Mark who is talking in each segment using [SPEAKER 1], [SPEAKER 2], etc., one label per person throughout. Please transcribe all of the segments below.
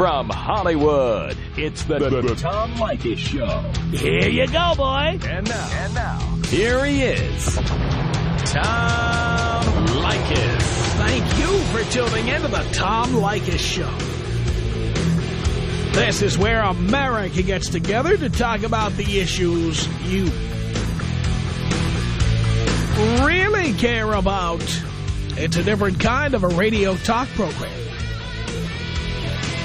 [SPEAKER 1] From Hollywood, it's the, the, the Tom Leykis Show.
[SPEAKER 2] Here you go, boy.
[SPEAKER 1] And now, and now, here he is, Tom Leykis.
[SPEAKER 2] Thank you for tuning in to the Tom Leykis Show. This is where America gets together to talk about the issues you really care about. It's a different kind of a radio talk program.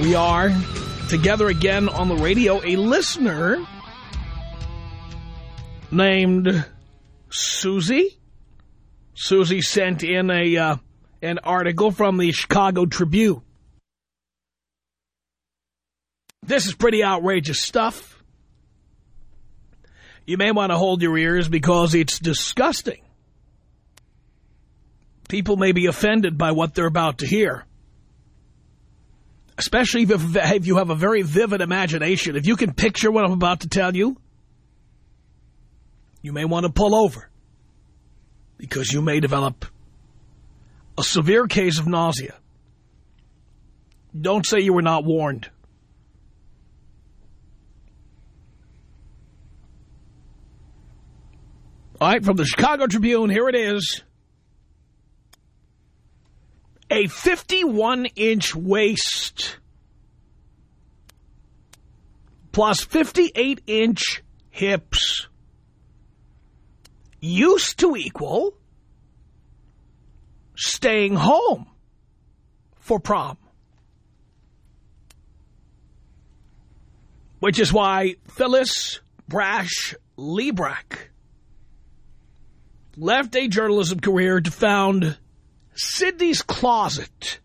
[SPEAKER 2] We are together again on the radio. A listener named Susie. Susie sent in a uh, an article from the Chicago Tribune. This is pretty outrageous stuff. You may want to hold your ears because it's disgusting. People may be offended by what they're about to hear. Especially if, you have a very vivid imagination. If you can picture what I'm about to tell you, you may want to pull over. Because you may develop a severe case of nausea. Don't say you were not warned. All right, from the Chicago Tribune, here it is. A 51-inch waist plus 58-inch hips used to equal staying home for prom. Which is why Phyllis Brasch Librach left a journalism career to found Sydney's Closet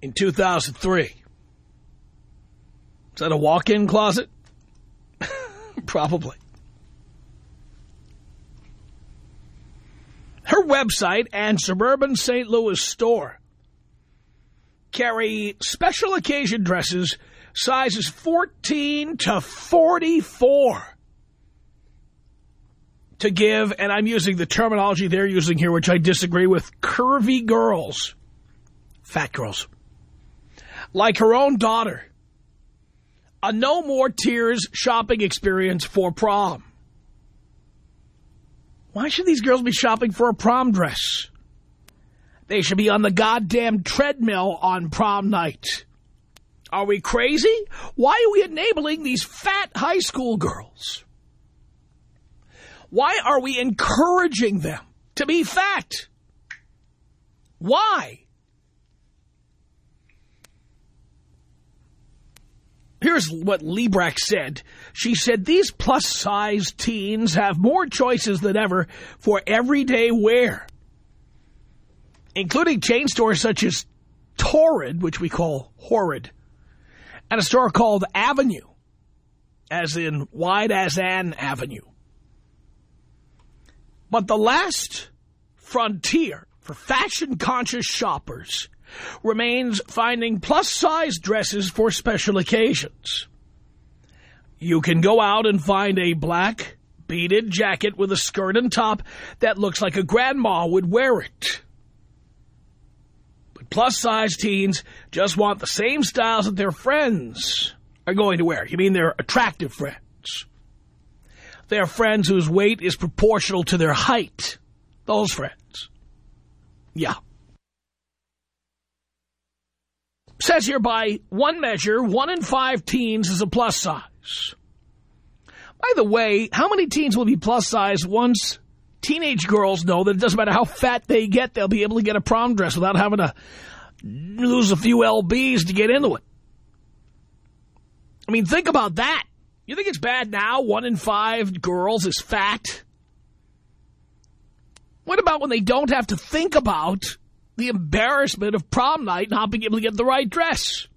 [SPEAKER 2] in 2003. Is that a walk-in closet? Probably. Her website and suburban St. Louis store carry special occasion dresses sizes 14 to 44 to give, and I'm using the terminology they're using here, which I disagree with, curvy girls, fat girls, like her own daughter, a no more tears shopping experience for prom. Why should these girls be shopping for a prom dress? They should be on the goddamn treadmill on prom night. Are we crazy? Why are we enabling these fat high school girls? Why are we encouraging them to be fat? Why? Here's what Librach said. She said, these plus-size teens have more choices than ever for everyday wear, including chain stores such as Torrid, which we call Horrid, and a store called Avenue, as in wide as an avenue. But the last frontier for fashion-conscious shoppers remains finding plus-size dresses for special occasions. You can go out and find a black beaded jacket with a skirt and top that looks like a grandma would wear it. But plus-size teens just want the same styles that their friends are going to wear. You mean their attractive friends. Their friends whose weight is proportional to their height. Those friends. Yeah. Says here by one measure, one in five teens is a plus size. By the way, how many teens will be plus size once teenage girls know that it doesn't matter how fat they get, they'll be able to get a prom dress without having to lose a few lbs to get into it? I mean, think about that. You think it's bad now? One in five girls is fat? What about when they don't have to think about the embarrassment of prom night not being able to get the right dress?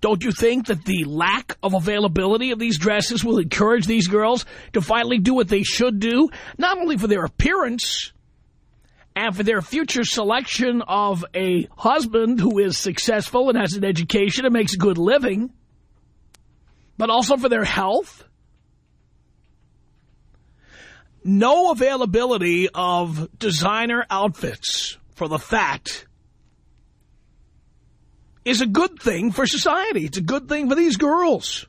[SPEAKER 2] Don't you think that the lack of availability of these dresses will encourage these girls to finally do what they should do, not only for their appearance and for their future selection of a husband who is successful and has an education and makes a good living, but also for their health? No availability of designer outfits for the fat is a good thing for society. It's a good thing for these girls.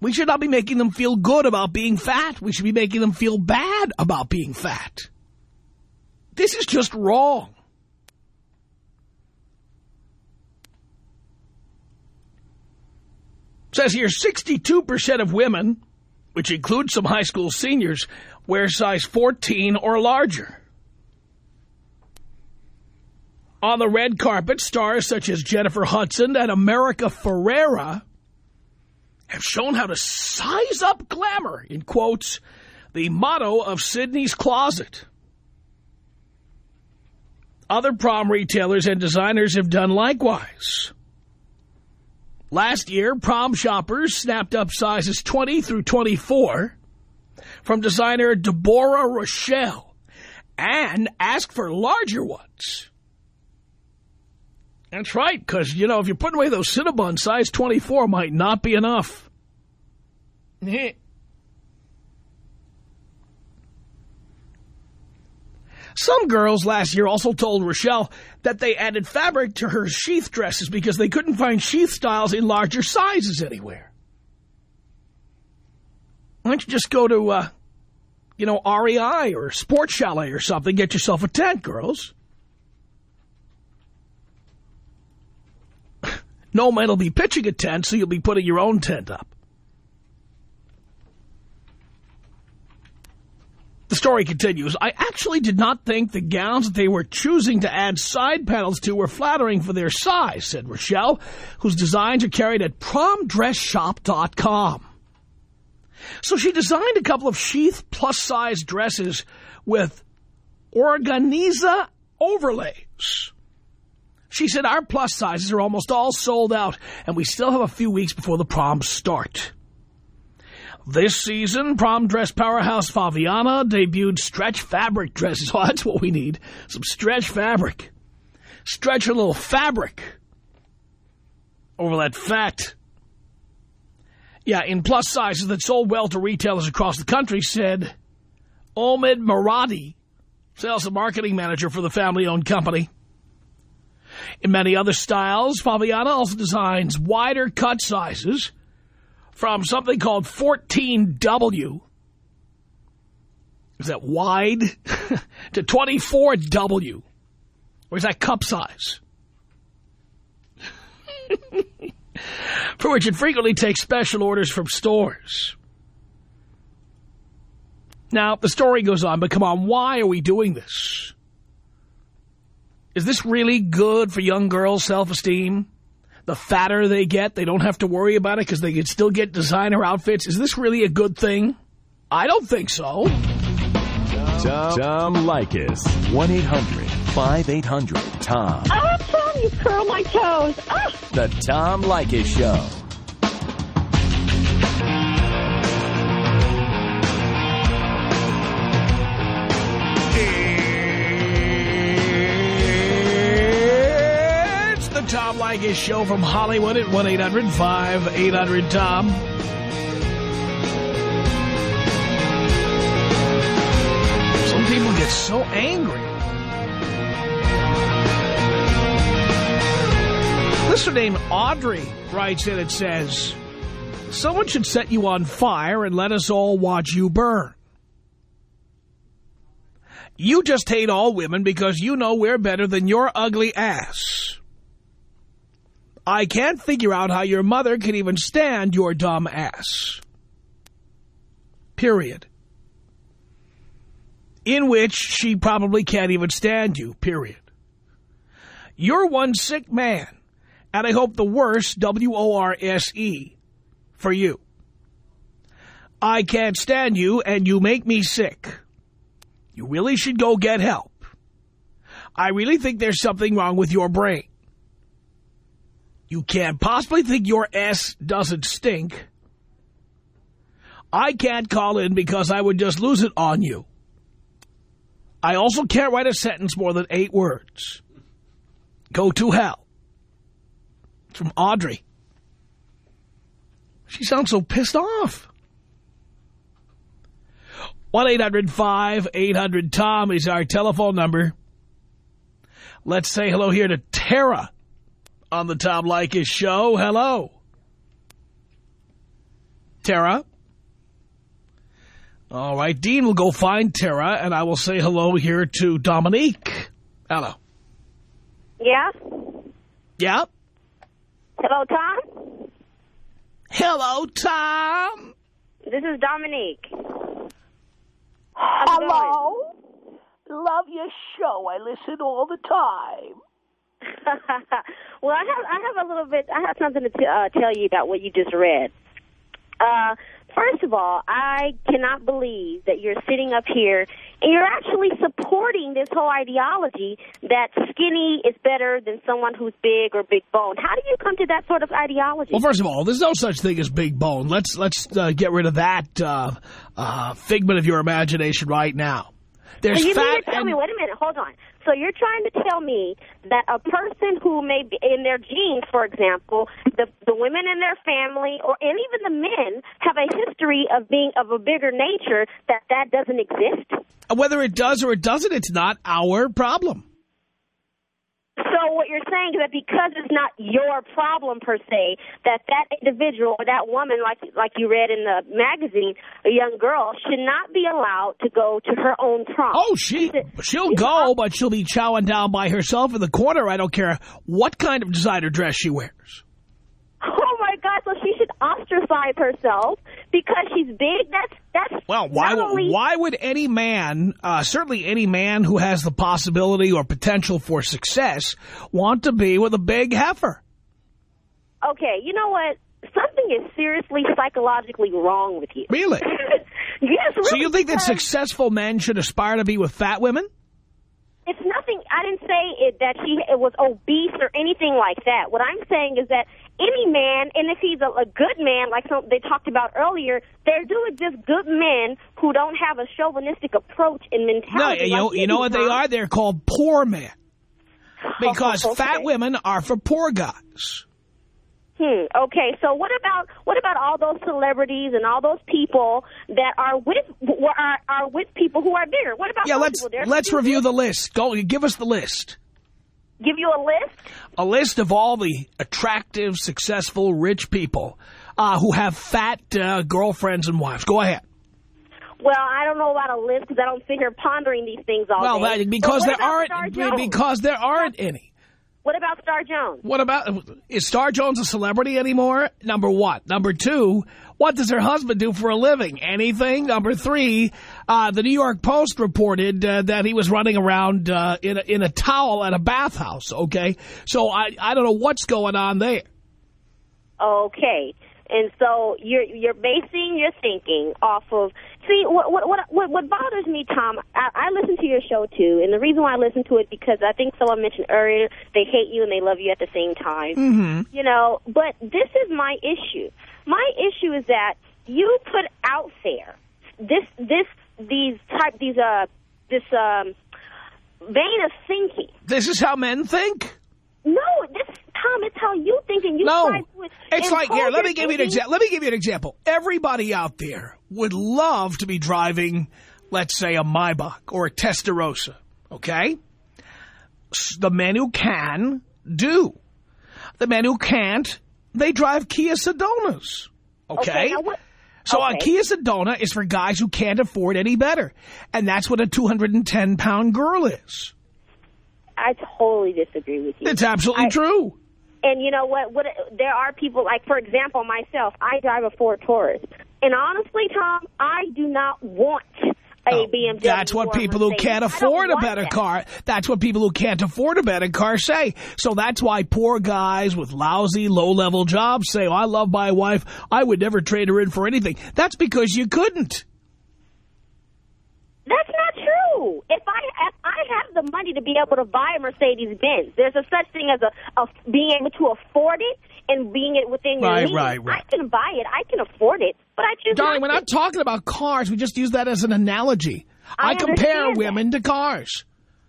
[SPEAKER 2] We should not be making them feel good about being fat. We should be making them feel bad about being fat. This is just wrong. Says here 62% of women, which includes some high school seniors, wear size 14 or larger. On the red carpet, stars such as Jennifer Hudson and America Ferrera have shown how to size up glamour, in quotes, the motto of Sydney's Closet. Other prom retailers and designers have done likewise. Last year, prom shoppers snapped up sizes 20 through 24 from designer Deborah Rochelle and asked for larger ones. That's right, because, you know, if you're putting away those Cinnabon, size 24 might not be enough. Some girls last year also told Rochelle that they added fabric to her sheath dresses because they couldn't find sheath styles in larger sizes anywhere. Why don't you just go to, uh, you know, REI or Sport Chalet or something, get yourself a tent, girls. No man will be pitching a tent, so you'll be putting your own tent up. The story continues. I actually did not think the gowns that they were choosing to add side panels to were flattering for their size, said Rochelle, whose designs are carried at promdressshop.com. So she designed a couple of sheath plus-size dresses with organza overlays. She said, our plus sizes are almost all sold out, and we still have a few weeks before the proms start. This season, prom dress powerhouse Faviana debuted stretch fabric dresses. Oh, that's what we need. Some stretch fabric. Stretch a little fabric over that fat. Yeah, in plus sizes that sold well to retailers across the country, said Omid Moradi, sales and marketing manager for the family-owned company. In many other styles, Faviana also designs wider cut sizes from something called 14W. Is that wide? to 24W. Or is that cup size? For which it frequently takes special orders from stores. Now, the story goes on, but come on, why are we doing this? Is this really good for young girls' self-esteem? The fatter they get, they don't have to worry about it because they can still get designer outfits. Is this really a good thing? I don't think so.
[SPEAKER 1] Tom, Tom Leykis. 1-800-5800-TOM.
[SPEAKER 3] Oh, Tom, you curl my toes. Ah!
[SPEAKER 1] The Tom Leykis Show.
[SPEAKER 2] Show from Hollywood at 1-800-5800-TOM. Some people get so angry. Listener named Audrey writes in and says, Someone should set you on fire and let us all watch you burn. You just hate all women because you know we're better than your ugly ass. I can't figure out how your mother can even stand your dumb ass. Period. In which she probably can't even stand you, period. You're one sick man, and I hope the worst, W-O-R-S-E, for you. I can't stand you, and you make me sick. You really should go get help. I really think there's something wrong with your brain. You can't possibly think your S doesn't stink. I can't call in because I would just lose it on you. I also can't write a sentence more than eight words. Go to hell. It's from Audrey. She sounds so pissed off. 1-800-5800-TOM is our telephone number. Let's say hello here to Tara on the Tom Leykis show. Hello. Tara. All right, Dean will go find Tara, and I will say hello here to Dominique. Hello.
[SPEAKER 3] Yeah?
[SPEAKER 2] Yeah?
[SPEAKER 3] Hello, Tom?
[SPEAKER 2] Hello, Tom.
[SPEAKER 3] This is Dominique.
[SPEAKER 2] Hello. Love your show. I listen all the time.
[SPEAKER 3] well, I have I have a little bit. I have something to t uh, tell you about what you just read. Uh, first of all, I cannot believe that you're sitting up here and you're actually supporting this whole ideology that skinny is better than someone who's big or big bone. How do you come to that sort of ideology?
[SPEAKER 2] Well, first of all, there's no such thing as big bone. Let's let's uh, get rid of that uh, uh, figment of your imagination right now. There's
[SPEAKER 3] so you
[SPEAKER 2] fat
[SPEAKER 3] mean to tell me, wait a minute, hold on. So you're trying to tell me that a person who may be in their genes, for example, the the women in their family, or and even the men have a history of being of a bigger nature that that doesn't exist.
[SPEAKER 2] whether it does or it doesn't, it's not our problem.
[SPEAKER 3] So what you're saying is that because it's not your problem per se, that that individual or that woman, like like you read in the magazine, a young girl, should not be allowed to go to her own prom.
[SPEAKER 2] Oh, she she'll go, but she'll be chowing down by herself in the corner. I don't care what kind of designer dress she wears.
[SPEAKER 3] Oh my God! So she ostracize herself because she's big. That's that's
[SPEAKER 2] Well, why
[SPEAKER 3] not
[SPEAKER 2] would
[SPEAKER 3] only,
[SPEAKER 2] why would any man, uh, certainly any man who has the possibility or potential for success, want to be with a big heifer?
[SPEAKER 3] Okay, you know what? Something is seriously psychologically wrong with you.
[SPEAKER 2] Really?
[SPEAKER 3] yes. Really,
[SPEAKER 2] So you think that successful men should aspire to be with fat women?
[SPEAKER 3] It's nothing. I didn't say it, that she it was obese or anything like that. What I'm saying is that any man, and if he's a, a good man, like some, they talked about earlier, there do just good men who don't have a chauvinistic approach and
[SPEAKER 2] No,
[SPEAKER 3] mentality.
[SPEAKER 2] you know, you know what they are? They're called poor men. Because
[SPEAKER 3] Okay.
[SPEAKER 2] fat women are for poor guys.
[SPEAKER 3] Hmm. Okay. So what about what about all those celebrities and all those people that are with are, are with people who are bigger? What about
[SPEAKER 2] Yeah, let's? Let's review the list. Go, give us the list.
[SPEAKER 3] Give you a list.
[SPEAKER 2] A list of all the attractive, successful, rich people uh, who have fat uh, girlfriends and wives. Go ahead.
[SPEAKER 3] Well, I don't know about a list because I don't sit here pondering these things all
[SPEAKER 2] Well,
[SPEAKER 3] day.
[SPEAKER 2] Well, because there aren't
[SPEAKER 3] Star
[SPEAKER 2] be-
[SPEAKER 3] Jones?
[SPEAKER 2] because there aren't any.
[SPEAKER 3] What about Star Jones?
[SPEAKER 2] What about is Star Jones a celebrity anymore? Number one. Number two, what does her husband do for a living? Anything? Number three, uh, the New York Post reported uh, that he was running around uh, in a, in a towel at a bathhouse. Okay, so I I don't know what's going on there.
[SPEAKER 3] Okay. And so you're you're basing your thinking off of see what what what what, what bothers me, Tom. I, I listen to your show too, and the reason why I listen to it because I think someone mentioned earlier they hate you and they love you at the same time.
[SPEAKER 2] Mm-hmm.
[SPEAKER 3] You know, but this is my issue. My issue is that you put out there this this these type these uh this um vein of thinking.
[SPEAKER 2] This is how men think.
[SPEAKER 3] No, this Tom, it's how you think and you
[SPEAKER 2] No,
[SPEAKER 3] try to
[SPEAKER 2] it's like here. Let me give you an example. Let me give you an example. Everybody out there would love to be driving, let's say, a Maybach or a Testarossa. Okay, the men who can do. The men who can't, they drive Kia Sedonas. Okay.
[SPEAKER 3] what-
[SPEAKER 2] So uh,
[SPEAKER 3] a.
[SPEAKER 2] Kia Sedona is for guys who can't afford any better, and that's what a 210 pound girl is.
[SPEAKER 3] I totally disagree with you.
[SPEAKER 2] It's absolutely
[SPEAKER 3] I-
[SPEAKER 2] true.
[SPEAKER 3] And you know what? What there are people like, for example, myself. I drive a Ford Taurus, and honestly, Tom, I do not want Oh. a
[SPEAKER 2] Oh,
[SPEAKER 3] BMW.
[SPEAKER 2] That's what people who can't afford a better
[SPEAKER 3] that.
[SPEAKER 2] car. That's what people who can't afford a better car say. So that's why poor guys with lousy, low-level jobs say, oh, I love my wife. I would never trade her in for anything. That's because you couldn't.
[SPEAKER 3] That's not true. If I if I have the money to be able to buy a Mercedes Benz, there's a such thing as a, a being able to afford it and being it within your
[SPEAKER 2] Right,
[SPEAKER 3] means.
[SPEAKER 2] right, right.
[SPEAKER 3] I can buy it. I can afford it, but I choose
[SPEAKER 2] Darling, we're not talking about cars. We just use that as an analogy.
[SPEAKER 3] I
[SPEAKER 2] compare
[SPEAKER 3] understand that.
[SPEAKER 2] women to cars.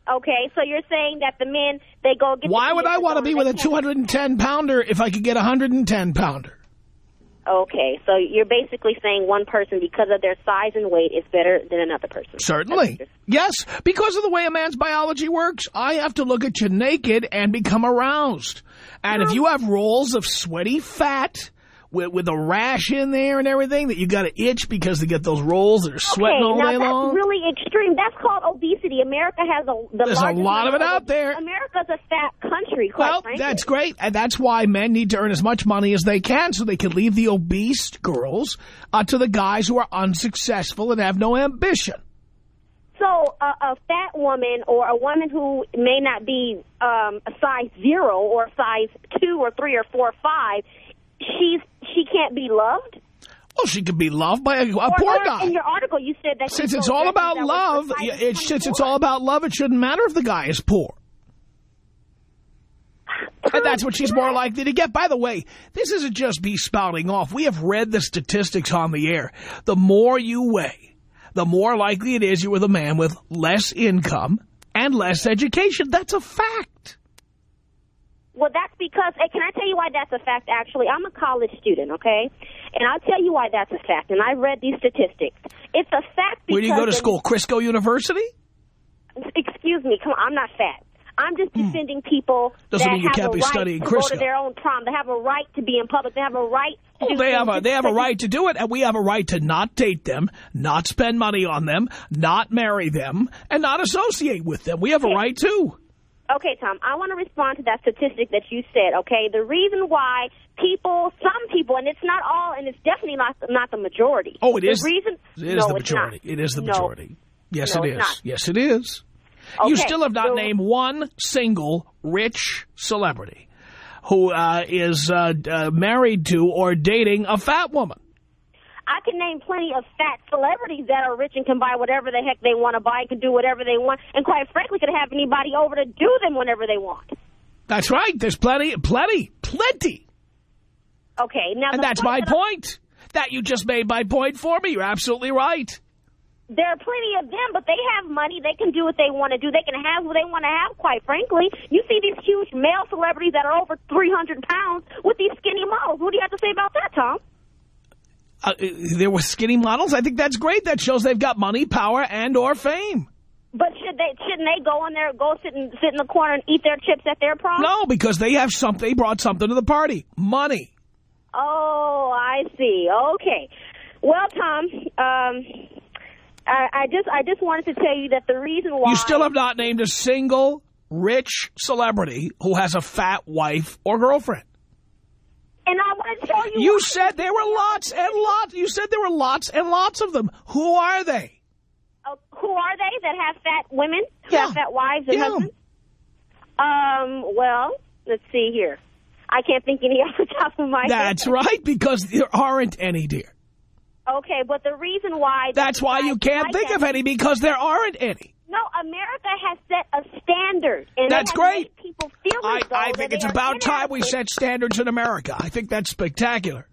[SPEAKER 3] Okay, so you're saying that the men they go get.
[SPEAKER 2] Why would I want to be with a 210-pounder if I could get a 110-pounder?
[SPEAKER 3] Okay, so you're basically saying one person because of their size and weight is better than another person.
[SPEAKER 2] Certainly. Yes, because of the way a man's biology works, I have to look at you naked and become aroused. And if you have rolls of sweaty fat with, with a rash in there and everything that you got to itch because they get those rolls that are sweating
[SPEAKER 3] okay,
[SPEAKER 2] all day
[SPEAKER 3] that's really extreme. That's called obesity. America has a the
[SPEAKER 2] There's a lot of it out there.
[SPEAKER 3] America's a fat country. Quite
[SPEAKER 2] Well,
[SPEAKER 3] frankly.
[SPEAKER 2] that's great. And that's why men need to earn as much money as they can so they can leave the obese girls uh, to the guys who are unsuccessful and have no ambition.
[SPEAKER 3] So a, a fat woman or a woman who may not be um, a size zero or a size two or three or four or five, she's she can't be loved.
[SPEAKER 2] Well, she could be loved by a, a
[SPEAKER 3] Or-
[SPEAKER 2] poor
[SPEAKER 3] or
[SPEAKER 2] guy.
[SPEAKER 3] In your article, you said that
[SPEAKER 2] Since it's all about love,
[SPEAKER 3] size
[SPEAKER 2] since it's all about love, it shouldn't matter if the guy is poor. And that's what she's more likely to get. By the way, this isn't just me spouting off. We have read the statistics on the air. The more you weigh, the more likely it is you're with a man with less income and less education. That's a fact.
[SPEAKER 3] Well, that's because, hey, can I tell you why that's a fact, actually? I'm a college student, okay? And I'll tell you why that's a fact. And I read these statistics. It's a fact because...
[SPEAKER 2] Where do you go to school? Crisco University?
[SPEAKER 3] Excuse me, come on, I'm not fat. I'm just defending people
[SPEAKER 2] Hmm. Doesn't
[SPEAKER 3] that
[SPEAKER 2] mean you
[SPEAKER 3] have
[SPEAKER 2] can't
[SPEAKER 3] a
[SPEAKER 2] be
[SPEAKER 3] right
[SPEAKER 2] studying
[SPEAKER 3] to go
[SPEAKER 2] Crisco.
[SPEAKER 3] to their own prom. They have a right to be in public. They have a right to
[SPEAKER 2] Well,
[SPEAKER 3] do
[SPEAKER 2] they have a they have a right to do it, and we have a right to not date them, not spend money on them, not marry them, and not associate with them. We have a right to.
[SPEAKER 3] Okay, Tom, I want to respond to that statistic that you said, okay? The reason why people, some people, and it's not all, and it's definitely not not the majority.
[SPEAKER 2] Oh, it
[SPEAKER 3] the
[SPEAKER 2] is.
[SPEAKER 3] Reason,
[SPEAKER 2] It is
[SPEAKER 3] no,
[SPEAKER 2] the majority. It is the
[SPEAKER 3] No.
[SPEAKER 2] majority. Yes,
[SPEAKER 3] No, it's not.
[SPEAKER 2] Yes, it is. You still have not
[SPEAKER 3] so-
[SPEAKER 2] named one single rich celebrity who uh, is uh, uh, married to or dating a fat woman.
[SPEAKER 3] I can name plenty of fat celebrities that are rich and can buy whatever the heck they want to buy, can do whatever they want, and quite frankly, could have anybody over to do them whenever they want.
[SPEAKER 2] That's right. There's plenty, plenty, plenty.
[SPEAKER 3] Okay, now
[SPEAKER 2] And that's my
[SPEAKER 3] that
[SPEAKER 2] point. That you just made my point for me. You're absolutely right.
[SPEAKER 3] There are plenty of them, but they have money. They can do what they want to do. They can have what they want to have, quite frankly. You see these huge male celebrities that are over 300 pounds with these skinny models. What do you have to say about that, Tom?
[SPEAKER 2] Uh, there were skinny models. I think that's great. That shows they've got money, power, and or fame.
[SPEAKER 3] But should they shouldn't they go in there, go sit and sit in the corner and eat their chips at their prom?
[SPEAKER 2] No, because they have something. They brought something to the party. Money.
[SPEAKER 3] Oh, I see. Okay. Well, Tom, um, I, I just I just wanted to tell you that the reason why
[SPEAKER 2] You still have not named a single rich celebrity who has a fat wife or girlfriend.
[SPEAKER 3] And I want to tell you
[SPEAKER 2] You said there were lots and lots. You said there were lots and lots of them. Who are they?
[SPEAKER 3] Uh, who are they that have fat women? Who
[SPEAKER 2] Yeah.
[SPEAKER 3] have fat wives and
[SPEAKER 2] Yeah.
[SPEAKER 3] husbands? Um, well, let's see here. I can't think any off the top of my
[SPEAKER 2] That's
[SPEAKER 3] head.
[SPEAKER 2] That's right, because there aren't any, dear.
[SPEAKER 3] Okay, but the reason why...
[SPEAKER 2] That's why you can't
[SPEAKER 3] like
[SPEAKER 2] think
[SPEAKER 3] that-
[SPEAKER 2] of any, because there aren't any.
[SPEAKER 3] No, America has set a standard. And
[SPEAKER 2] That's great.
[SPEAKER 3] people feel
[SPEAKER 2] I, I think it's about time we set standards in America. I think that's spectacular.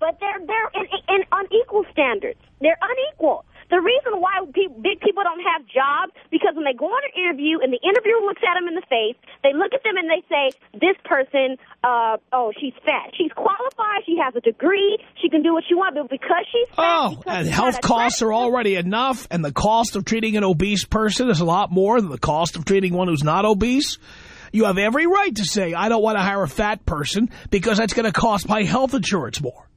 [SPEAKER 3] But they're they're in, in unequal standards. They're unequal. The reason why pe- big people don't have jobs because when they go on an interview and the interviewer looks at them in the face, they look at them and they say, "This person, uh, oh, she's fat. She's qualified. She has a degree. She can do what she wants." But because she's fat,
[SPEAKER 2] Oh, and health costs are already enough, and the cost of treating an obese person is a lot more than the cost of treating one who's not obese. You have every right to say, I don't want to hire a fat person because that's going to cost my health insurance more.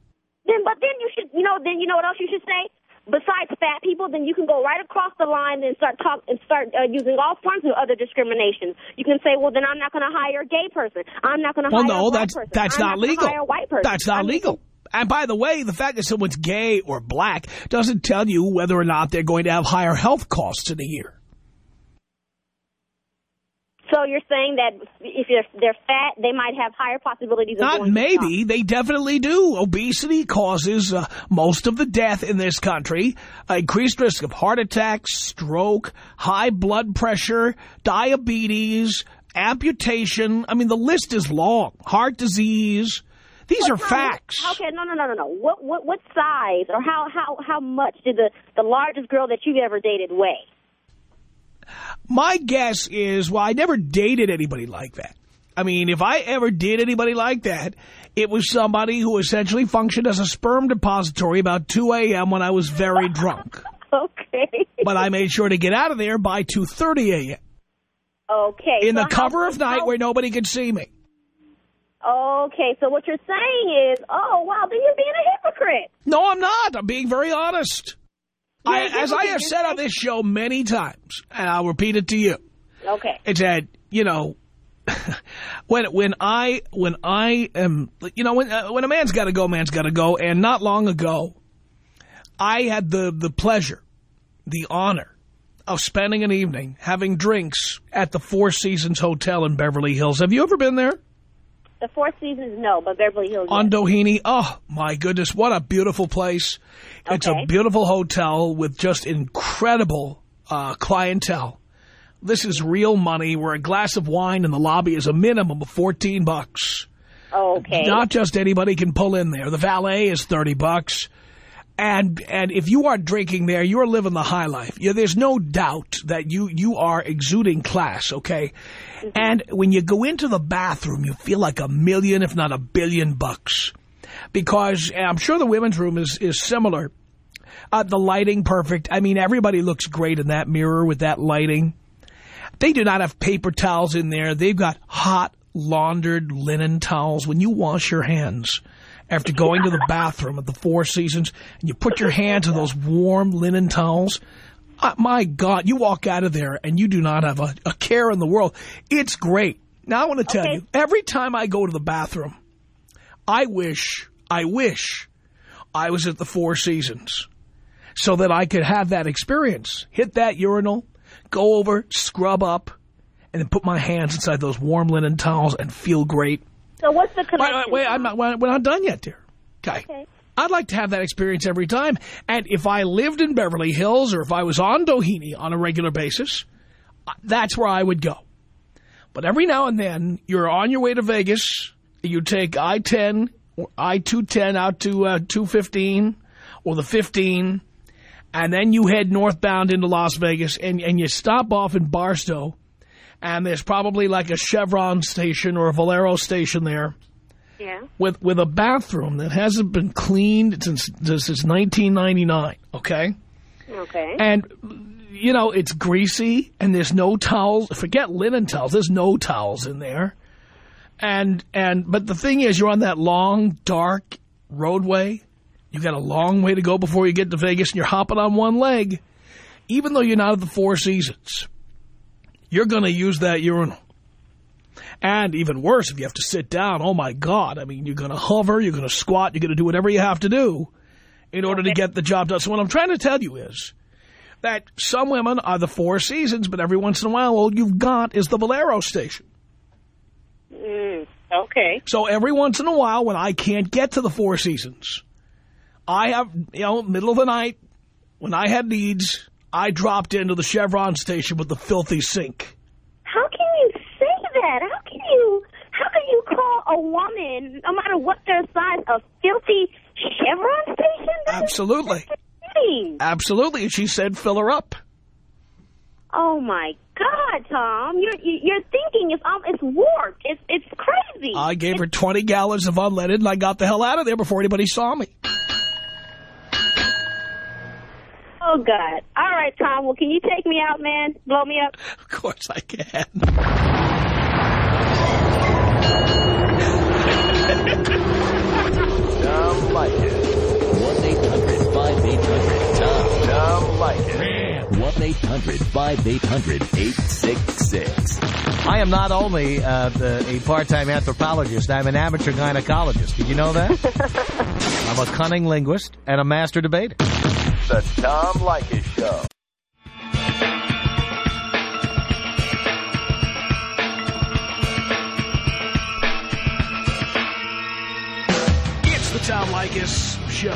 [SPEAKER 3] Then, but then you should, you know, then you know what else you should say. Besides fat people, then you can go right across the line and start talk and start uh, using all forms of other discrimination. You can say, well, then I'm not going to hire a gay person. I'm not going to
[SPEAKER 2] Well,
[SPEAKER 3] hire a
[SPEAKER 2] no,
[SPEAKER 3] black
[SPEAKER 2] that's
[SPEAKER 3] person.
[SPEAKER 2] that's
[SPEAKER 3] I'm
[SPEAKER 2] not
[SPEAKER 3] gonna
[SPEAKER 2] legal.
[SPEAKER 3] Hire a white person.
[SPEAKER 2] That's not
[SPEAKER 3] I'm-
[SPEAKER 2] legal. And by the way, the fact that someone's gay or black doesn't tell you whether or not they're going to have higher health costs in a year.
[SPEAKER 3] So you're saying that if they're, they're fat, they might have higher possibilities of
[SPEAKER 2] Not maybe,
[SPEAKER 3] the
[SPEAKER 2] they definitely do. Obesity causes uh, most of the death in this country. Increased risk of heart attacks, stroke, high blood pressure, diabetes, amputation. I mean, the list is long. Heart disease. These
[SPEAKER 3] What
[SPEAKER 2] are
[SPEAKER 3] of-
[SPEAKER 2] facts.
[SPEAKER 3] Okay, no, no, no, no, no. What, what, what size or how, how, how much did the, the largest girl that you've ever dated weigh?
[SPEAKER 2] My guess is, well, I never dated anybody like that. I mean, if I ever did anybody like that, it was somebody who essentially functioned as a sperm depository about 2 a.m. when I was very drunk.
[SPEAKER 3] Okay.
[SPEAKER 2] But I made sure to get out of there by 2.30 a.m.
[SPEAKER 3] Okay.
[SPEAKER 2] in the
[SPEAKER 3] so how-
[SPEAKER 2] cover of night where nobody could see me.
[SPEAKER 3] Okay, so what you're saying is, oh, wow, then you're being a hypocrite.
[SPEAKER 2] No, I'm not. I'm being very honest. I, as I have said on this show many times, and I'll repeat it to you,
[SPEAKER 3] Okay.
[SPEAKER 2] it's that, you know, when when I when I am, you know, when uh, when a man's got to go, man's got to go. And not long ago, I had the the pleasure, the honor of spending an evening having drinks at the Four Seasons Hotel in Beverly Hills. Have you ever been there?
[SPEAKER 3] The Four Seasons, no, but Beverly Hills, yes.
[SPEAKER 2] on Doheny. Oh, my goodness, what a beautiful place. It's a beautiful hotel with just incredible uh, clientele. This is real money where a glass of wine in the lobby is a minimum of 14 bucks.
[SPEAKER 3] Okay.
[SPEAKER 2] Not just anybody can pull in there. The valet is 30 bucks. And and if you are drinking there, you're living the high life. Yeah, there's no doubt that you you are exuding class, okay? And when you go into the bathroom, you feel like a million, if not a billion bucks. Because I'm sure the women's room is, is similar. Uh, the lighting, perfect. I mean, everybody looks great in that mirror with that lighting. They do not have paper towels in there. They've got hot, laundered linen towels. When you wash your hands after going to the bathroom at the Four Seasons and you put your hands in those warm linen towels, uh, my God, you walk out of there and you do not have a, a care in the world. It's great. Now I want to tell
[SPEAKER 3] Okay.
[SPEAKER 2] you, every time I go to the bathroom, I wish, I wish I was at the Four Seasons so that I could have that experience. Hit that urinal, go over, scrub up, and then put my hands inside those warm linen towels and feel great.
[SPEAKER 3] So what's the
[SPEAKER 2] Wait,
[SPEAKER 3] connection?
[SPEAKER 2] wait, wait I'm not, we're not done yet, dear. Okay.
[SPEAKER 3] Okay.
[SPEAKER 2] I'd like to have that experience every time. And if I lived in Beverly Hills or if I was on Doheny on a regular basis, uh, that's where I would go. But every now and then, you're on your way to Vegas, you take I-10 or I-210 out to uh, 215 or the 15, and then you head northbound into Las Vegas, and, and you stop off in Barstow, and there's probably like a Chevron station or a Valero station there
[SPEAKER 3] Yeah.
[SPEAKER 2] with with a bathroom that hasn't been cleaned since since 1999. Okay,
[SPEAKER 3] Okay.
[SPEAKER 2] and you know it's greasy and there's no towels. Forget linen towels. There's no towels in there. And and but the thing is, you're on that long dark roadway. You got a long way to go before you get to Vegas, and you're hopping on one leg. Even though you're not at the Four Seasons, you're going to use that urinal. And even worse, if you have to sit down, oh my God, I mean, you're going to hover, you're going to squat, you're going to do whatever you have to do in order to get the job done. So what I'm trying to tell you is that some women are the Four Seasons, but every once in a while, all you've got is the Valero station.
[SPEAKER 3] Mm, okay.
[SPEAKER 2] So every once in a while, when I can't get to the Four Seasons, I have, you know, middle of the night, when I had needs, I dropped into the Chevron station with the filthy sink.
[SPEAKER 3] How can you say that? How can you? How can you call a woman, no matter what their size, a filthy Chevron station? That's
[SPEAKER 2] Absolutely. Absolutely. And she said, fill her up.
[SPEAKER 3] Oh my God, Tom! Your your thinking is um, it's warped. It's it's crazy.
[SPEAKER 2] I gave her 20 gallons of unleaded, and I got the hell out of there before anybody saw me.
[SPEAKER 3] Oh God! All right, Tom. Well, can you take me out, man? Blow me up.
[SPEAKER 2] Of course I can.
[SPEAKER 1] Tom Leykis.
[SPEAKER 4] 1-800-5800-TOM.
[SPEAKER 1] Tom Leykis.
[SPEAKER 4] 1-800-5800-866.
[SPEAKER 5] I am not only uh, the, a part-time anthropologist, I'm an amateur gynecologist. Did you know that? I'm a cunning linguist and a master debater.
[SPEAKER 1] The Tom Leykis Show.
[SPEAKER 2] It's the Tom Leykis Show.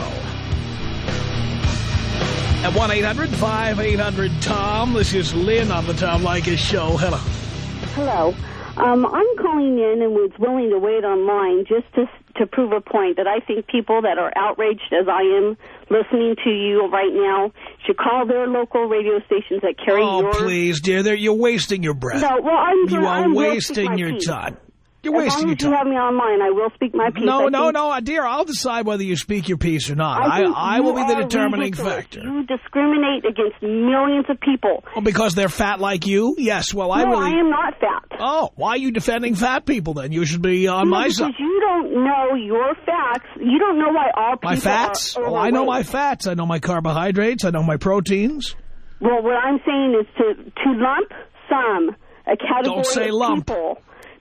[SPEAKER 2] At 1-800-5800-TOM, this is Lynn on the Tom Leykis Show. Hello.
[SPEAKER 6] Hello. Um, I'm calling in and was willing to wait online just to to prove a point that I think people that are outraged as I am listening to you right now should call their local radio stations that carry
[SPEAKER 2] Oh,
[SPEAKER 6] your...
[SPEAKER 2] please, dear. They're, you're wasting your breath.
[SPEAKER 6] No, well, I'm
[SPEAKER 2] you are
[SPEAKER 6] I'm
[SPEAKER 2] wasting
[SPEAKER 6] my
[SPEAKER 2] your
[SPEAKER 6] piece.
[SPEAKER 2] time. You're
[SPEAKER 6] As
[SPEAKER 2] wasting
[SPEAKER 6] long
[SPEAKER 2] your
[SPEAKER 6] as you have me online, I will speak my piece.
[SPEAKER 2] No,
[SPEAKER 6] I
[SPEAKER 2] no, no, dear. I'll decide whether you speak your piece or not. I,
[SPEAKER 6] think
[SPEAKER 2] I, will be the determining
[SPEAKER 6] ridiculous.
[SPEAKER 2] factor.
[SPEAKER 6] You discriminate against millions of people.
[SPEAKER 2] Oh, because they're fat like you? Yes. Well, I
[SPEAKER 6] no,
[SPEAKER 2] really.
[SPEAKER 6] I am not fat.
[SPEAKER 2] Oh, why are you defending fat people then? You should be on
[SPEAKER 6] No,
[SPEAKER 2] my side.
[SPEAKER 6] because you don't know your facts. You don't know why all people
[SPEAKER 2] My fats?
[SPEAKER 6] are
[SPEAKER 2] Oh, I know my fats. I know my carbohydrates. I know my proteins.
[SPEAKER 6] Well, what I'm saying is to to lump some a category
[SPEAKER 2] Don't say
[SPEAKER 6] of
[SPEAKER 2] lump.
[SPEAKER 6] people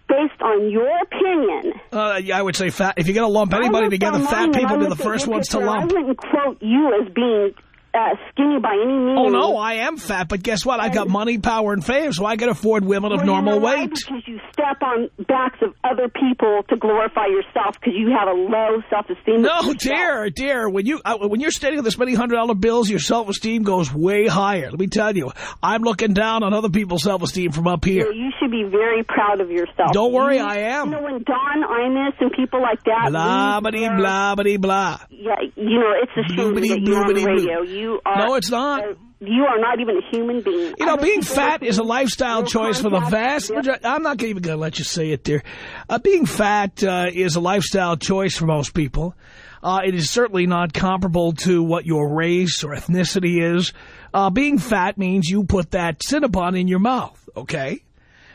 [SPEAKER 6] based on your opinion.
[SPEAKER 2] Uh, yeah, I would say fat. If you're going to lump anybody together, fat people be the first ones to lump.
[SPEAKER 6] I wouldn't quote you as being uh, skinny by any means.
[SPEAKER 2] Oh, no, I am fat, but guess what? I've got money, power, and fame, so I can afford women of
[SPEAKER 6] you
[SPEAKER 2] normal
[SPEAKER 6] know
[SPEAKER 2] weight.
[SPEAKER 6] Because you step on backs of other people to glorify yourself because you have a low self-esteem.
[SPEAKER 2] No, dear, dear. When you uh, when you're standing on this many hundred dollar bills, your self esteem goes way higher. Let me tell you, I'm looking down on other people's self esteem from up here.
[SPEAKER 6] You should be very proud of yourself.
[SPEAKER 2] Don't worry,
[SPEAKER 6] You-
[SPEAKER 2] I am.
[SPEAKER 6] You know, when Don Imus and people like that...
[SPEAKER 2] Blah bitty
[SPEAKER 6] their-
[SPEAKER 2] blah blah.
[SPEAKER 6] Yeah, you know, it's a shame that you're on radio. You are...
[SPEAKER 2] No, it's not.
[SPEAKER 6] uh, you are not even a human being.
[SPEAKER 2] You know, being fat is a lifestyle choice for the vast majority. I'm not even going to let you say it, dear. Uh, being fat uh, is a lifestyle choice for most people. Uh, it is certainly not comparable to what your race or ethnicity is. Uh, being fat means you put that Cinnabon in your mouth, okay?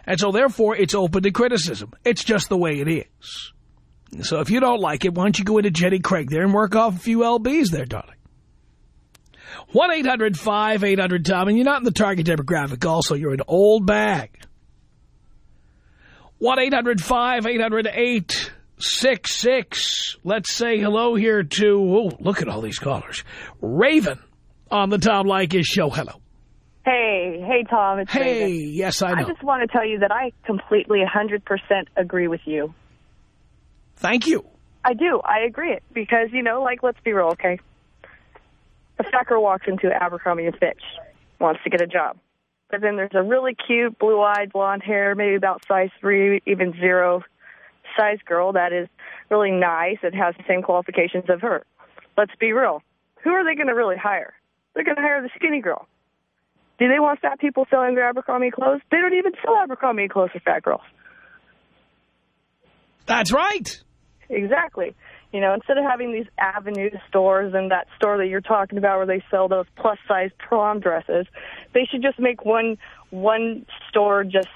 [SPEAKER 2] And so, therefore, it's open to criticism. It's just the way it is. So if you don't like it, why don't you go into Jenny Craig there and work off a few LBs there, darling. 1-800-5800-TOM. And you're not in the target demographic. Also, you're an old bag. 1-800-5800-866. Let's say hello here to, oh, look at all these callers. Raven on the Tom Leykis show. Hello.
[SPEAKER 7] Hey, hey, Tom. It's
[SPEAKER 2] Hey,
[SPEAKER 7] Raven.
[SPEAKER 2] yes, I
[SPEAKER 7] I just want to tell you that I completely 100% agree with you.
[SPEAKER 2] Thank you.
[SPEAKER 7] I do. I agree it because, you know, like, let's be real, okay? A girl walks into Abercrombie and Fitch, wants to get a job. But then there's a really cute, blue-eyed, blonde hair, maybe about size three, even zero size girl that is really nice and has the same qualifications of her. Let's be real. Who are they going to really hire? They're going to hire the skinny girl. Do they want fat people selling their Abercrombie clothes? They don't even sell Abercrombie clothes for fat girls.
[SPEAKER 2] That's right.
[SPEAKER 7] Exactly. You know, instead of having these avenue stores and that store that you're talking about where they sell those plus size prom dresses, they should just make one one store just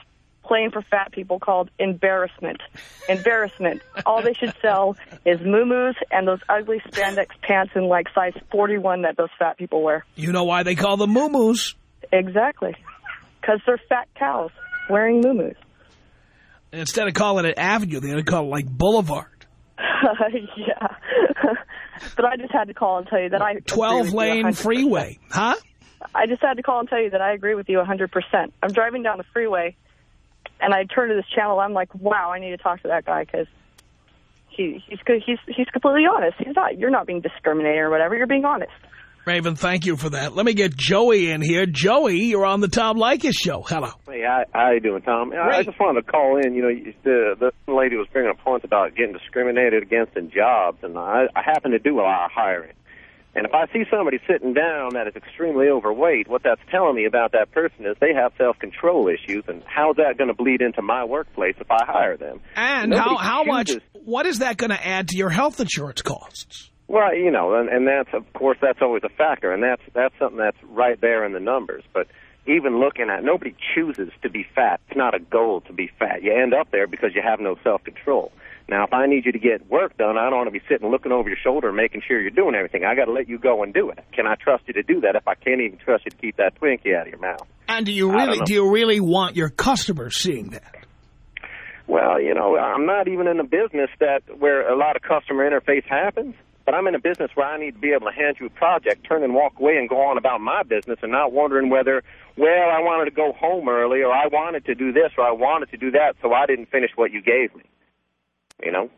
[SPEAKER 7] plain for fat people called embarrassment. Embarrassment. All they should sell is moo and those ugly spandex pants in like size 41 that those fat people wear.
[SPEAKER 2] You know why they call them moo
[SPEAKER 7] Exactly. Because they're fat cows wearing moo
[SPEAKER 2] Instead of calling it Avenue, they ought to call it like Boulevard.
[SPEAKER 7] yeah. but I just had to call and tell you that I agree with you
[SPEAKER 2] 12-lane freeway. Huh?
[SPEAKER 7] I just had to call and tell you that I agree with you 100%. I'm driving down the freeway, and I turn to this channel. I'm like, wow, I need to talk to that guy because he, he's good. He's he's completely honest. He's not. You're not being discriminating or whatever. You're being honest.
[SPEAKER 2] Raven, thank you for that. Let me get Joey in here. Joey, you're on the Tom Leykis show. Hello.
[SPEAKER 8] Hey, how, how you doing, Tom? I- I just wanted to call in. You know, the the lady was bringing up points about getting discriminated against in jobs, and I, I happen to do a lot of hiring. And if I see somebody sitting down that is extremely overweight, what that's telling me about that person is they have self-control issues, and how's that going to bleed into my workplace if I hire them?
[SPEAKER 2] And how,
[SPEAKER 8] Nobody
[SPEAKER 2] how much, what is that going to add to your health insurance costs?
[SPEAKER 8] Well, you know, and, and that's of course that's always a factor, and that's that's something that's right there in the numbers. But even looking at nobody chooses to be fat. It's not a goal to be fat. You end up there because you have no self control. Now, if I need you to get work done, I don't want to be sitting looking over your shoulder and making sure you're doing everything. I got to let you go and do it. Can I trust you to do that if I can't even trust you to keep that Twinkie out of your mouth?
[SPEAKER 2] And do you really, do you really want your customers seeing that?
[SPEAKER 8] Well, you know, I'm not even in a business that where a lot of customer interface happens. But I'm in a business where I need to be able to hand you a project, turn and walk away, and go on about my business, and not wondering whether, well, I wanted to go home early, or I wanted to do this, or I wanted to do that, so I didn't finish what you gave me. You know,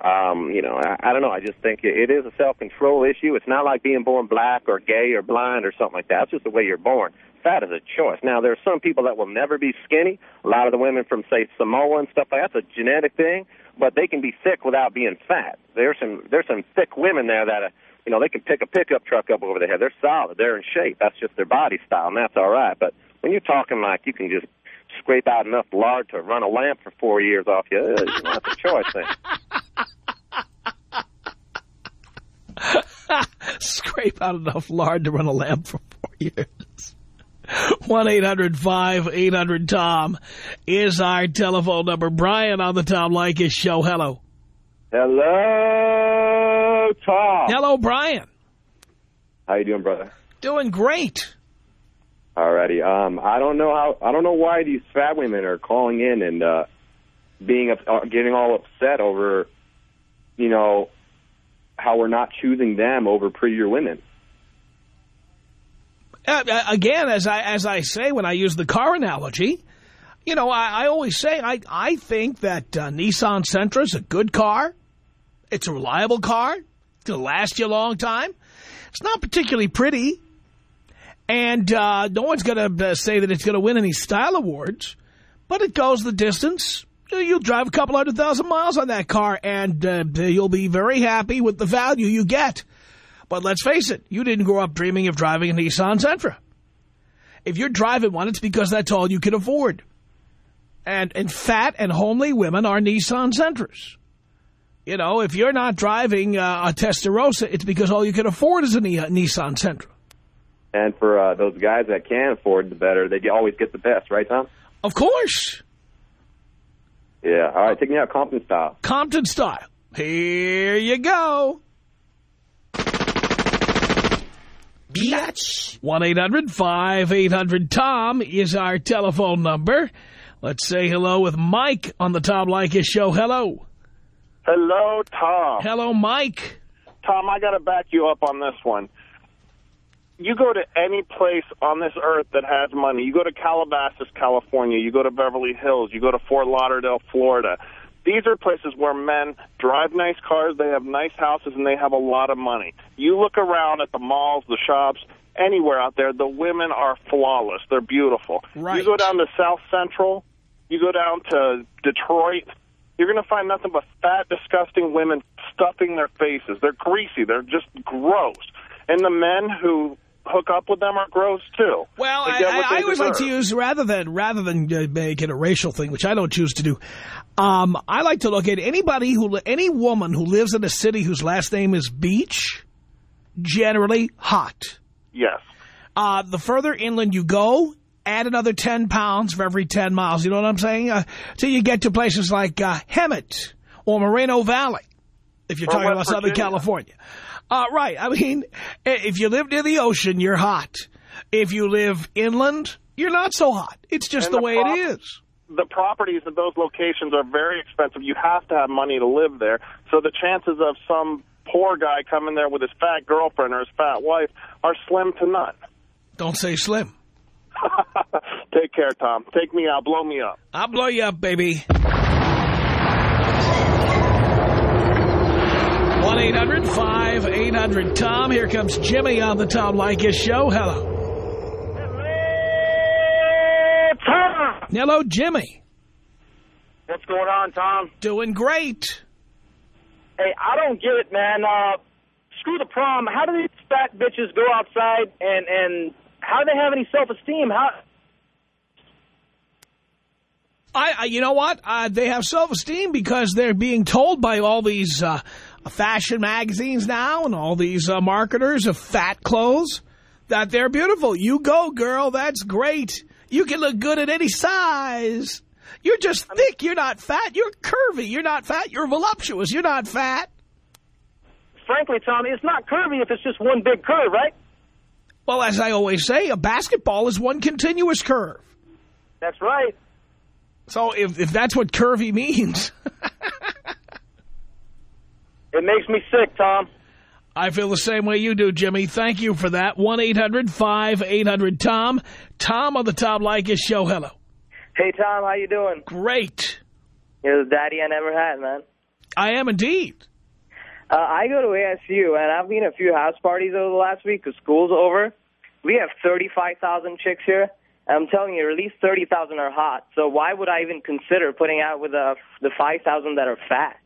[SPEAKER 8] Um, you know, I, I don't know. I just think it, is a self-control issue. It's not like being born black or gay or blind or something like that. It's just the way you're born. Fat is a choice. Now, there are some people that will never be skinny. A lot of the women from, say, Samoa and stuff like that, that's a genetic thing. But they can be thick without being fat. There's some there's some thick women there that, uh, you know, they can pick a pickup truck up over their head. They're solid. They're in shape. That's just their body style, and that's all right. But when you're talking like you can just scrape out enough lard to run a lamp for four years off you, uh, you know, that's a choice thing.
[SPEAKER 2] Scrape out enough lard to run a lamp for four years. 1-800-5800-TOM is our telephone number. Brian on the Tom Leykis show. Hello.
[SPEAKER 9] Hello, Tom.
[SPEAKER 2] Hello, Brian.
[SPEAKER 9] How you doing, brother?
[SPEAKER 2] Doing great.
[SPEAKER 9] Alrighty. Um, I don't know how. I don't know why these fat women are calling in and uh, being up, uh, getting all upset over, you know, how we're not choosing them over prettier women.
[SPEAKER 2] Uh, uh, again, as I as I say when I use the car analogy, you know, I, I always say I I think that uh, Nissan Sentra is a good car. It's a reliable car. It's going to last you a long time. It's not particularly pretty. And uh, no one's going to uh, say that it's going to win any style awards. But it goes the distance. You'll drive a couple hundred thousand miles on that car, and uh, you'll be very happy with the value you get. But let's face it, you didn't grow up dreaming of driving a Nissan Sentra. If you're driving one, it's because that's all you can afford. And, and fat and homely women are Nissan Sentras. You know, if you're not driving uh, a Testarossa, it's because all you can afford is a Nissan Sentra.
[SPEAKER 9] And for uh, those guys that can afford the better, they always get the best, right, Tom?
[SPEAKER 2] Of course.
[SPEAKER 9] Yeah. All right, take me out Compton style.
[SPEAKER 2] Compton style. Here you go. Biatch. 1-800-5800-TOM is our telephone number. Let's say hello with Mike on the Tom Leykis show. Hello.
[SPEAKER 10] Hello, Tom.
[SPEAKER 2] Hello, Mike.
[SPEAKER 10] Tom, I got to back you up on this one. You go to any place on this earth that has money. You go to Calabasas, California. You go to Beverly Hills. You go to Fort Lauderdale, Florida. These are places where men drive nice cars, they have nice houses, and they have a lot of money. You look around at the malls, the shops, anywhere out there, the women are flawless. They're beautiful.
[SPEAKER 2] Right.
[SPEAKER 10] You go down to South Central, you go down to Detroit, you're going to find nothing but fat, disgusting women stuffing their faces. They're greasy. They're just gross. And the men who hook up with them are gross too.
[SPEAKER 2] Well, I, I, I always like to use rather than rather than uh, make it a racial thing, which I don't choose to do. Um, I like to look at anybody who any woman who lives in a city whose last name is Beach, generally hot.
[SPEAKER 10] Yes.
[SPEAKER 2] Uh, the further inland you go, add another 10 pounds for every 10 miles. You know what I'm saying? Uh, till you get to places like uh, Hemet or Moreno Valley, if you're
[SPEAKER 10] Or
[SPEAKER 2] talking
[SPEAKER 10] West
[SPEAKER 2] about Southern California. Uh, right. I mean, if you live near the ocean, you're hot. If you live inland, you're not so hot. It's just the,
[SPEAKER 10] the
[SPEAKER 2] way it is.
[SPEAKER 10] The properties at those locations are very expensive. You have to have money to live there. So the chances of some poor guy coming there with his fat girlfriend or his fat wife are slim to none.
[SPEAKER 2] Don't say slim.
[SPEAKER 10] Take care, Tom. Take me out. Blow me up.
[SPEAKER 2] I'll blow you up, baby. 1-800-5800-TOM. Here comes Jimmy on the Tom Leykis show. Hello.
[SPEAKER 11] Tom!
[SPEAKER 2] Hello, Jimmy.
[SPEAKER 11] What's going on, Tom?
[SPEAKER 2] Doing great.
[SPEAKER 11] Hey, I don't get it, man. Uh, screw the prom. How do these fat bitches go outside and, and how do they have any self-esteem? How...
[SPEAKER 2] I, I, you know what? Uh, they have self-esteem because they're being told by all these uh, fashion magazines now and all these uh, marketers of fat clothes that they're beautiful. You go, girl. That's great. You can look good at any size. You're just thick. You're not fat. You're curvy. You're not fat. You're voluptuous. You're not fat.
[SPEAKER 11] Frankly, Tom, it's not curvy if it's just one big curve, right?
[SPEAKER 2] Well, as I always say, a basketball is one continuous curve.
[SPEAKER 11] That's right.
[SPEAKER 2] So if, if that's what curvy means,
[SPEAKER 11] It makes me sick, Tom.
[SPEAKER 2] I feel the same way you do, Jimmy. Thank you for that. 1-800-5800-TOM. Tom on the Tom Leykis show. Hello.
[SPEAKER 11] Hey, Tom, how you doing?
[SPEAKER 2] Great.
[SPEAKER 11] You're the daddy I never had, man.
[SPEAKER 2] I am indeed.
[SPEAKER 12] Uh, I go to ASU, and I've been a few house parties over the last week because school's over. We have 35,000 chicks here. And I'm telling you, at least 30,000 are hot. So why would I even consider putting out with uh, the 5,000 that are fat?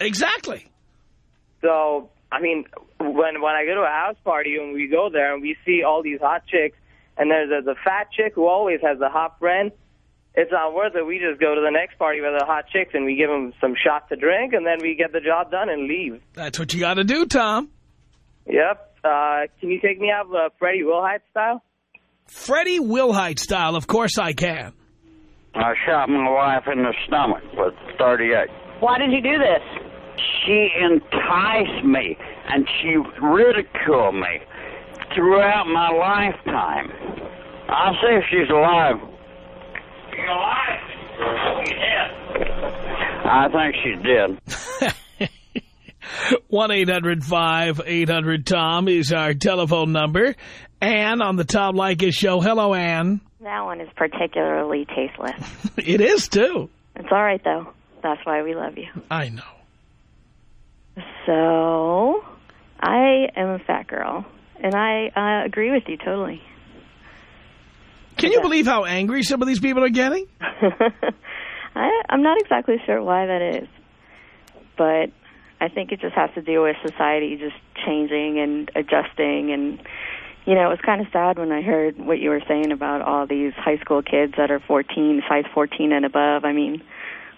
[SPEAKER 2] Exactly.
[SPEAKER 12] So, I mean, when when I go to a house party and we go there and we see all these hot chicks, and there's a, the fat chick who always has the hot friend, it's not worth it. We just go to the next party with the hot chicks and we give them some shots to drink, and then we get the job done and leave.
[SPEAKER 2] That's what you got to do, Tom.
[SPEAKER 12] Yep. Uh, can you take me out uh, Freddie Wilhite style?
[SPEAKER 2] Freddie Wilhite style, of course I can.
[SPEAKER 13] I shot my wife in the stomach with 38.
[SPEAKER 14] Why did you do this?
[SPEAKER 13] She enticed me, and she ridiculed me throughout my lifetime. I'll see if she's alive. You alive? Yeah. I think she's dead.
[SPEAKER 2] 1-800-5800-TOM is our telephone number. Ann on the Tom Leykis show. Hello, Ann.
[SPEAKER 15] That one is particularly tasteless.
[SPEAKER 2] it is, too.
[SPEAKER 15] It's all right, though. That's why we love you.
[SPEAKER 2] I know.
[SPEAKER 15] So, I am a fat girl, and I uh, agree with you totally.
[SPEAKER 2] Can you believe how angry some of these people are getting?
[SPEAKER 15] I, I'm not exactly sure why that is, but I think it just has to do with society just changing and adjusting and you know, it was kind of sad when I heard what you were saying about all these high school kids that are 14, size 14 and above. I mean,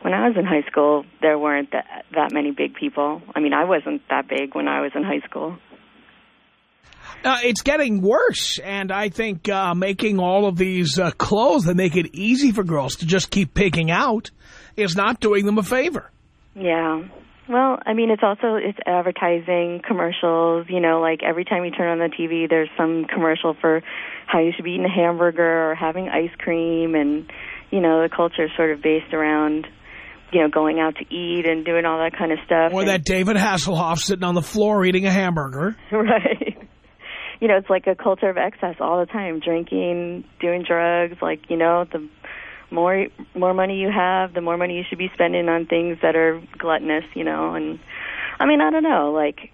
[SPEAKER 15] when I was in high school, there weren't that, that many big people. I mean, I wasn't that big when I was in high school.
[SPEAKER 2] Uh, it's getting worse, and I think uh, making all of these uh, clothes that make it easy for girls to just keep picking out is not doing them a favor.
[SPEAKER 15] Yeah. Well, I mean, it's also it's advertising, commercials. You know, like every time you turn on the TV, there's some commercial for how you should be eating a hamburger or having ice cream, and you know, the culture is sort of based around, you know, going out to eat and doing all that kind of stuff.
[SPEAKER 2] Or
[SPEAKER 15] and,
[SPEAKER 2] that David Hasselhoff sitting on the floor eating a hamburger.
[SPEAKER 15] right. You know, it's like a culture of excess all the time, drinking, doing drugs. Like, you know, the more more money you have, the more money you should be spending on things that are gluttonous, you know. And I mean, I don't know, like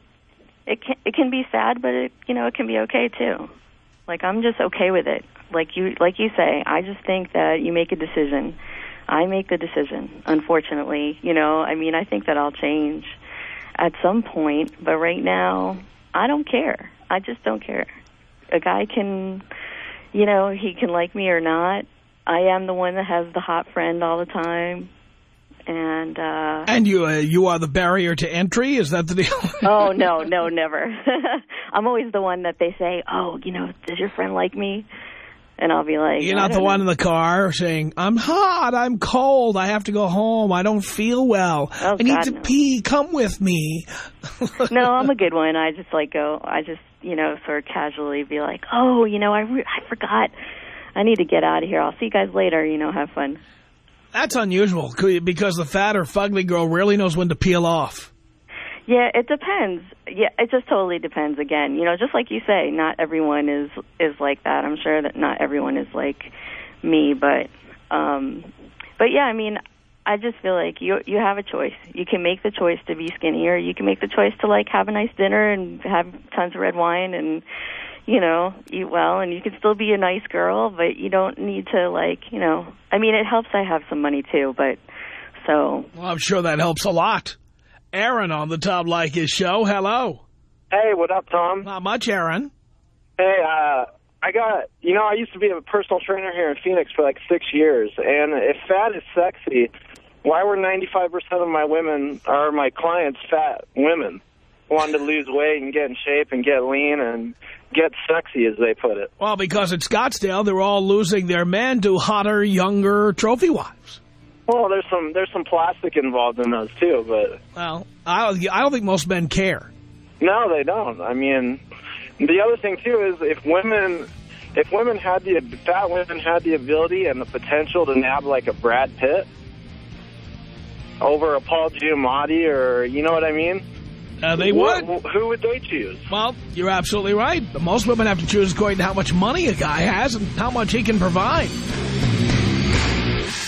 [SPEAKER 15] it can it can be sad, but it you know it can be okay too. Like I'm just okay with it. Like you like you say, I just think that you make a decision. I make the decision. Unfortunately, you know, I mean, I think that I'll change at some point, but right now, I don't care. I just don't care. A guy can, you know, he can like me or not. I am the one that has the hot friend all the time. And uh
[SPEAKER 2] And you uh, you are the barrier to entry? Is that the deal?
[SPEAKER 15] oh, no, no, never. I'm always the one that they say, oh, you know, does your friend like me? And I'll be like...
[SPEAKER 2] You're not the
[SPEAKER 15] don't
[SPEAKER 2] one in the car saying, I'm hot, I'm cold, I have to go home, I don't feel well,
[SPEAKER 15] Oh,
[SPEAKER 2] I need
[SPEAKER 15] God,
[SPEAKER 2] to
[SPEAKER 15] no.
[SPEAKER 2] pee, come with me.
[SPEAKER 15] no, I'm a good one. I just like go. I just you know sort of casually be like, oh, you know, I I forgot. I need to get out of here. I'll see you guys later. You know, have fun.
[SPEAKER 2] That's unusual because the fat or fugly girl rarely knows when to peel off.
[SPEAKER 15] Yeah, it depends. Yeah, it just totally depends. Again, you know, just like you say, not everyone is is like that. I'm sure that not everyone is like me, but um but yeah, I mean, I just feel like you you have a choice. You can make the choice to be skinnier. you can make the choice to like have a nice dinner and have tons of red wine and you know eat well, and you can still be a nice girl, but you don't need to like you know. I mean, it helps I have some money too, but so
[SPEAKER 2] Well, I'm sure that helps a lot. Aaron on the Tom Leykis show. Hello.
[SPEAKER 16] Hey, what up, Tom?
[SPEAKER 2] Not much, Aaron.
[SPEAKER 16] Hey, uh, I got, you know, I used to be a personal trainer here in Phoenix for like six years, and if fat is sexy, why were 95% of my women, or my clients, fat women? Wanted to lose weight and get in shape and get lean and get sexy, as they put it.
[SPEAKER 2] Well, because at Scottsdale, they're all losing their men to hotter, younger trophy wives.
[SPEAKER 16] Well, there's some there's some plastic involved in those too, but
[SPEAKER 2] Well, I don't, I don't think most men care.
[SPEAKER 16] no, they don't. I mean, the other thing too is if women if women had the fat women had the ability and the potential to nab like a Brad Pitt over a Paul Giamatti or you know what I mean?
[SPEAKER 2] Uh, they would.
[SPEAKER 16] wh- Who would they choose?
[SPEAKER 2] Well, you're absolutely right. Most women have to choose according to how much money a guy has and how much he can provide.